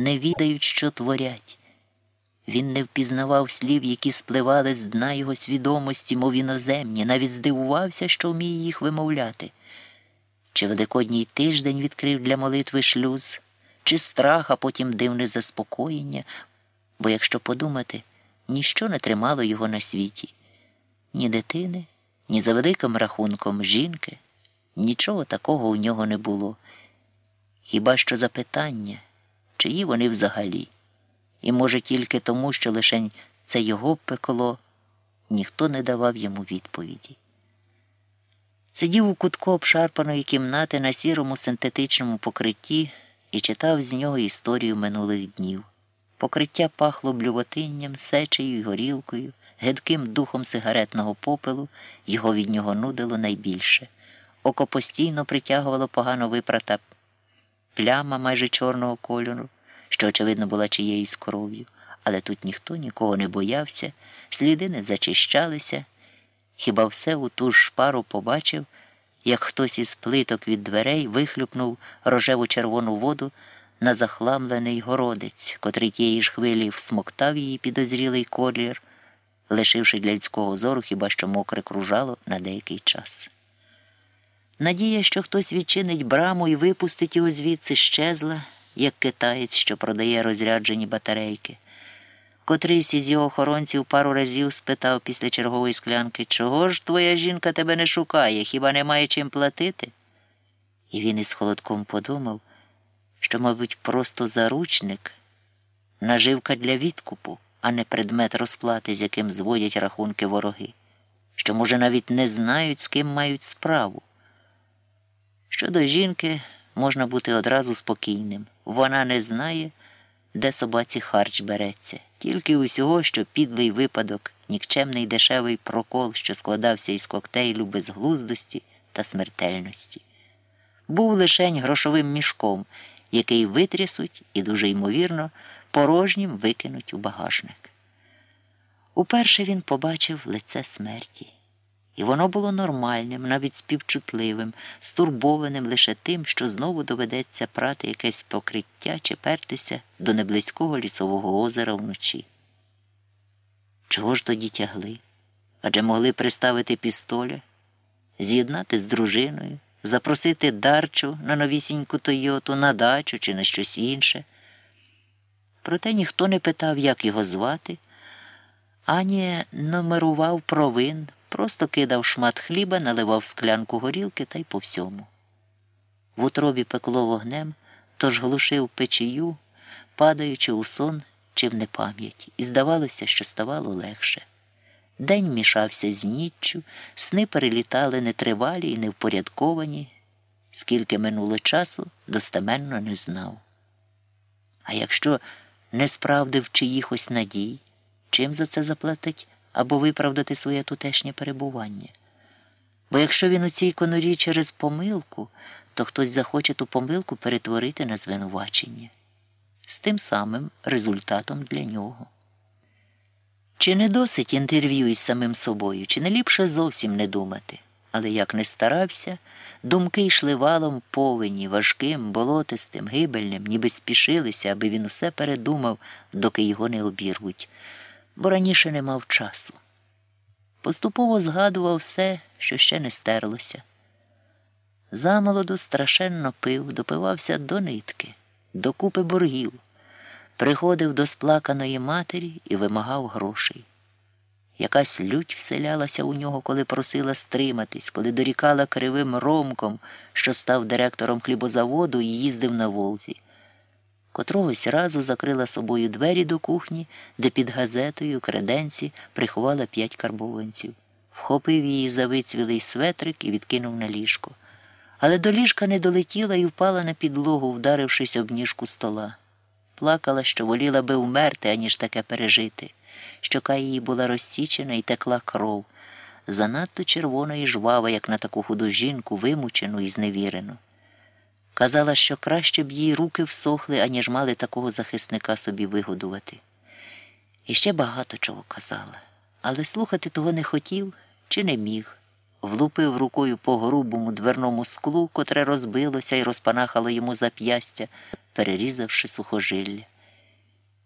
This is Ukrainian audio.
не відають, що творять. Він не впізнавав слів, які спливали з дна його свідомості, мов іноземні, навіть здивувався, що вміє їх вимовляти. Чи Великодній тиждень відкрив для молитви шлюз, чи страх, а потім дивне заспокоєння, бо, якщо подумати, ніщо не тримало його на світі, ні дитини, ні за великим рахунком жінки, нічого такого у нього не було. Хіба що запитання, чиї вони взагалі? І, може, тільки тому, що лишень це його пекло, ніхто не давав йому відповіді. Сидів у кутку обшарпаної кімнати на сірому синтетичному покритті і читав з нього історію минулих днів. Покриття пахло блювотинням, сечею й горілкою, гидким духом сигаретного попелу, його від нього нудило найбільше. Око постійно притягувало погано випрата пляма майже чорного кольору, що, очевидно, була чиєюсь кров'ю, але тут ніхто нікого не боявся, сліди не зачищалися. Хіба все у ту ж шпару побачив, як хтось із плиток від дверей вихлюпнув рожеву червону воду на захламлений городець, котрий тієї ж хвилі всмоктав її підозрілий колір, лишивши для людського зору хіба що мокре кружало на деякий час. Надія, що хтось відчинить браму і випустить його звідси, щезла, як китаєць, що продає розряджені батарейки. Котрийсь із його охоронців пару разів спитав після чергової склянки, чого ж твоя жінка тебе не шукає, хіба немає чим платити? І він із холодком подумав, що, мабуть, просто заручник, наживка для відкупу, а не предмет розплати, з яким зводять рахунки вороги, що, може, навіть не знають, з ким мають справу. Щодо жінки, можна бути одразу спокійним. Вона не знає, де собаці харч береться, тільки усього, що підлий випадок, нікчемний дешевий прокол, що складався із коктейлю безглуздості та смертельності. Був лишень грошовим мішком, який витрясуть і дуже ймовірно порожнім викинуть у багажник. Уперше він побачив лице смерті. І воно було нормальним, навіть співчутливим, стурбованим лише тим, що знову доведеться прати якесь покриття чи пертися до неблизького лісового озера вночі. Чого ж тоді тягли? Адже могли приставити пістоля, з'єднати з дружиною, запросити дарчу на новісіньку Тойоту, на дачу чи на щось інше. Проте ніхто не питав, як його звати, ані номерував провин. Просто кидав шмат хліба, наливав склянку горілки та й по всьому. В утробі пекло вогнем, тож глушив печію, падаючи у сон чи в непам'ять, і здавалося, що ставало легше. День мішався з ніччю, сни перелітали нетривалі і невпорядковані, скільки минуло часу, достеменно не знав. А якщо не справдив чиїхось надій, чим за це заплатить? Або виправдати своє тутешнє перебування. Бо якщо він у цій конурі через помилку, то хтось захоче ту помилку перетворити на звинувачення з тим самим результатом для нього. Чи не досить інтерв'ю із самим собою, чи не ліпше зовсім не думати? Але як не старався, думки йшли валом повені, важким, болотистим, гибельним, ніби спішилися, аби він усе передумав, доки його не обірвуть бо раніше не мав часу. Поступово згадував все, що ще не стерлося. Замолоду страшенно пив, допивався до нитки, до купи боргів, приходив до сплаканої матері і вимагав грошей. Якась лють вселялася у нього, коли просила стриматись, коли дорікала кривим ромком, що став директором хлібозаводу і їздив на Волзі. Котрогось разу закрила собою двері до кухні, де під газетою креденці приховала п'ять карбованців, вхопив її за вицвілий светрик і відкинув на ліжко. Але до ліжка не долетіла і впала на підлогу, вдарившись об ніжку стола. Плакала, що воліла би вмерти, аніж таке пережити. Щока її була розсічена і текла кров, занадто червона і жвава, як на таку худу жінку, вимучену і зневірену. Казала, що краще б їй руки всохли, аніж мали такого захисника собі вигодувати. І ще багато чого казала, але слухати того не хотів чи не міг. влупив рукою по грубому дверному склу, котре розбилося і розпанахало йому зап'ястя, перерізавши сухожилля.